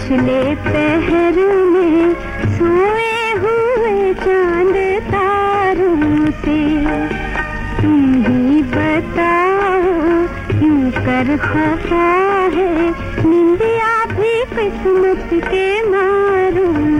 पिछले पहर में सोए हुए चाँद तारों से। तुम ही बताओ, क्यों कर खफा है? निंदिया भी किस्मत के मारों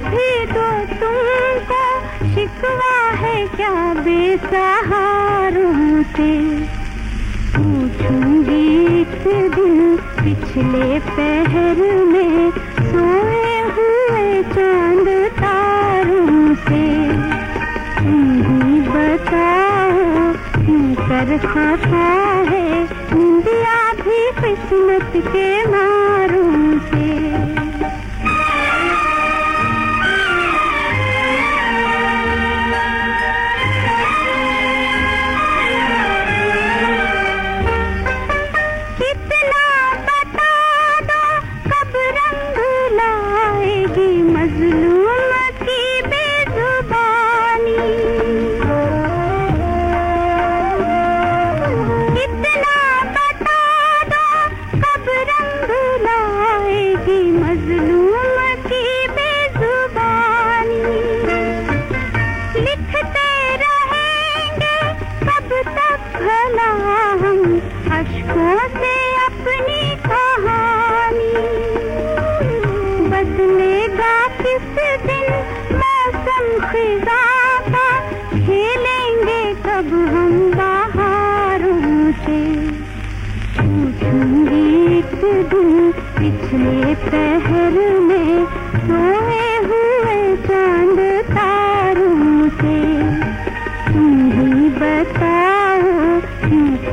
भी दो तुमको शिकवा है क्या बेसहारों से पूछूँगी एक दिन पिछले पहर में सोए हुए चाँद तारों से। बताओ कर खाता है? इंदिया भी किस्मत के मारों से। से अपनी कहानी। बदलेगा किस दिन मौसम खेलेंगे कब हम बाहरों से। पिछले में सोए हुए चाँद तारों से। बताओ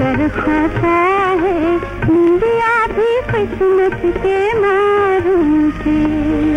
कर खाता है। मुंडिया भी किस्मत के मारूं से